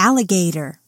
alligator.